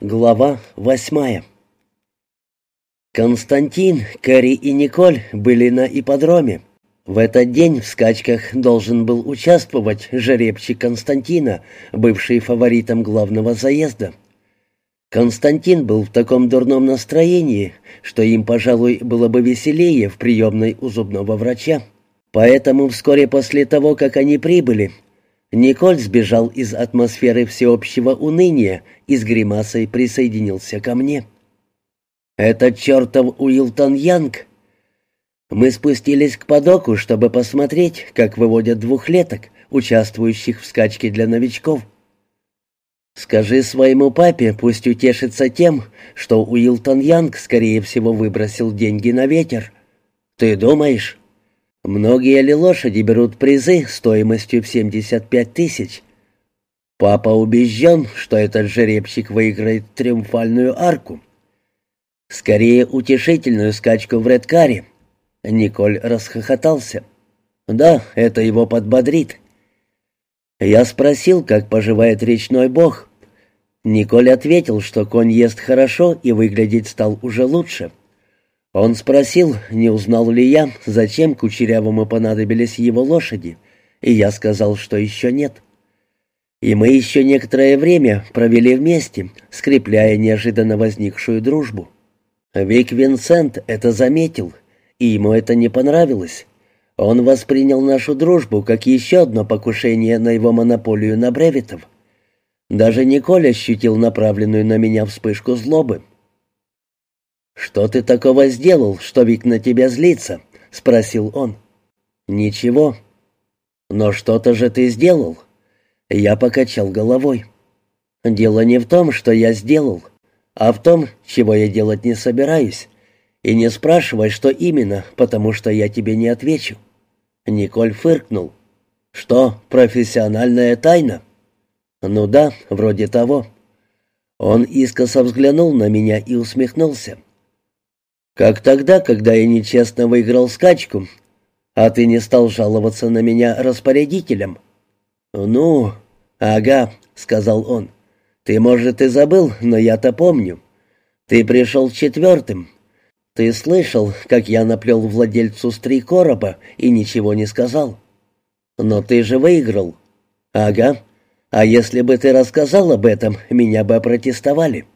Глава восьмая Константин, Кэрри и Николь были на ипподроме. В этот день в скачках должен был участвовать жеребчик Константина, бывший фаворитом главного заезда. Константин был в таком дурном настроении, что им, пожалуй, было бы веселее в приемной у зубного врача. Поэтому вскоре после того, как они прибыли, Николь сбежал из атмосферы всеобщего уныния и с гримасой присоединился ко мне. «Это чертов Уилтон Янг!» Мы спустились к подоку, чтобы посмотреть, как выводят двухлеток, участвующих в скачке для новичков. «Скажи своему папе, пусть утешится тем, что Уилтон Янг, скорее всего, выбросил деньги на ветер. Ты думаешь?» Многие ли лошади берут призы стоимостью в 75 тысяч? Папа убежден, что этот жеребчик выиграет триумфальную арку. Скорее утешительную скачку в редкаре. Николь расхохотался. Да, это его подбодрит. Я спросил, как поживает речной бог. Николь ответил, что конь ест хорошо и выглядеть стал уже лучше. Он спросил, не узнал ли я, зачем Кучерявому понадобились его лошади, и я сказал, что еще нет. И мы еще некоторое время провели вместе, скрепляя неожиданно возникшую дружбу. Вик Винсент это заметил, и ему это не понравилось. Он воспринял нашу дружбу как еще одно покушение на его монополию на бревитов. Даже Николь ощутил направленную на меня вспышку злобы. «Что ты такого сделал, что Вик на тебя злится?» — спросил он. «Ничего». «Но что-то же ты сделал?» Я покачал головой. «Дело не в том, что я сделал, а в том, чего я делать не собираюсь. И не спрашивай, что именно, потому что я тебе не отвечу». Николь фыркнул. «Что, профессиональная тайна?» «Ну да, вроде того». Он искоса взглянул на меня и усмехнулся. Как тогда, когда я нечестно выиграл скачку, а ты не стал жаловаться на меня распорядителем. Ну, ага, сказал он. Ты, может, и забыл, но я-то помню. Ты пришел четвертым. Ты слышал, как я наплел владельцу три короба и ничего не сказал. Но ты же выиграл. Ага. А если бы ты рассказал об этом, меня бы опротестовали.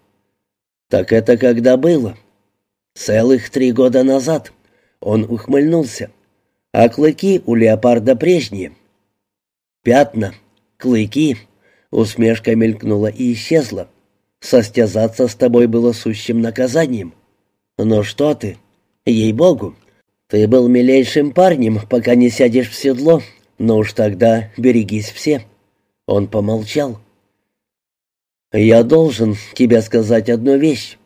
Так это когда было? Целых три года назад. Он ухмыльнулся. А клыки у леопарда прежние. Пятна, клыки. Усмешка мелькнула и исчезла. Состязаться с тобой было сущим наказанием. Но что ты? Ей-богу. Ты был милейшим парнем, пока не сядешь в седло. Но уж тогда берегись все. Он помолчал. «Я должен тебе сказать одну вещь.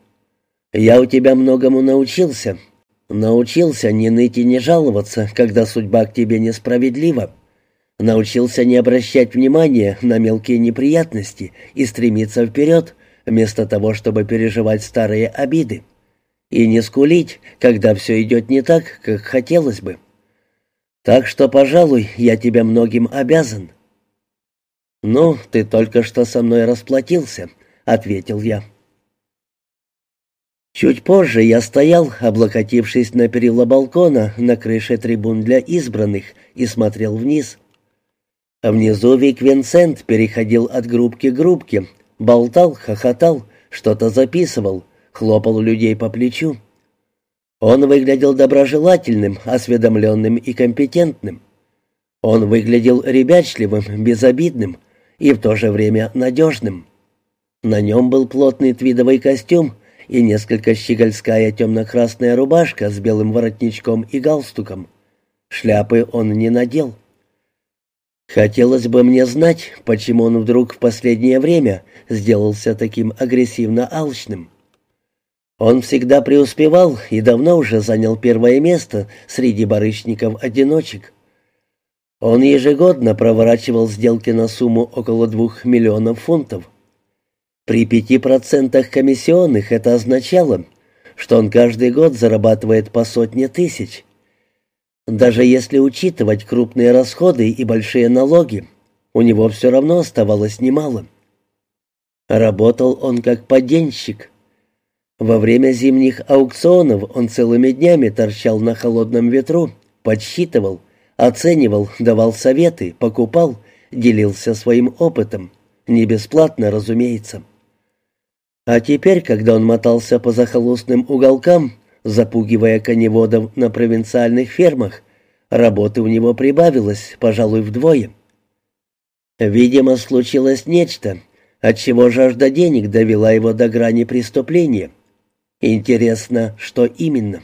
Я у тебя многому научился. Научился не ныть и не жаловаться, когда судьба к тебе несправедлива. Научился не обращать внимания на мелкие неприятности и стремиться вперед, вместо того, чтобы переживать старые обиды. И не скулить, когда все идет не так, как хотелось бы. Так что, пожалуй, я тебе многим обязан». «Ну, ты только что со мной расплатился», — ответил я. Чуть позже я стоял, облокотившись на перила балкона на крыше трибун для избранных, и смотрел вниз. Внизу Вик Винсент переходил от группки к группке, болтал, хохотал, что-то записывал, хлопал людей по плечу. Он выглядел доброжелательным, осведомленным и компетентным. Он выглядел ребячливым, безобидным и в то же время надежным. На нем был плотный твидовый костюм, и несколько щегольская темно-красная рубашка с белым воротничком и галстуком. Шляпы он не надел. Хотелось бы мне знать, почему он вдруг в последнее время сделался таким агрессивно алчным. Он всегда преуспевал и давно уже занял первое место среди барышников-одиночек. Он ежегодно проворачивал сделки на сумму около двух миллионов фунтов. При пяти процентах комиссионных это означало, что он каждый год зарабатывает по сотне тысяч. Даже если учитывать крупные расходы и большие налоги, у него все равно оставалось немало. Работал он как поденщик. Во время зимних аукционов он целыми днями торчал на холодном ветру, подсчитывал, оценивал, давал советы, покупал, делился своим опытом. Не бесплатно, разумеется. А теперь, когда он мотался по захолустным уголкам, запугивая коневодов на провинциальных фермах, работы у него прибавилось, пожалуй, вдвое. Видимо, случилось нечто, отчего жажда денег довела его до грани преступления. Интересно, что именно?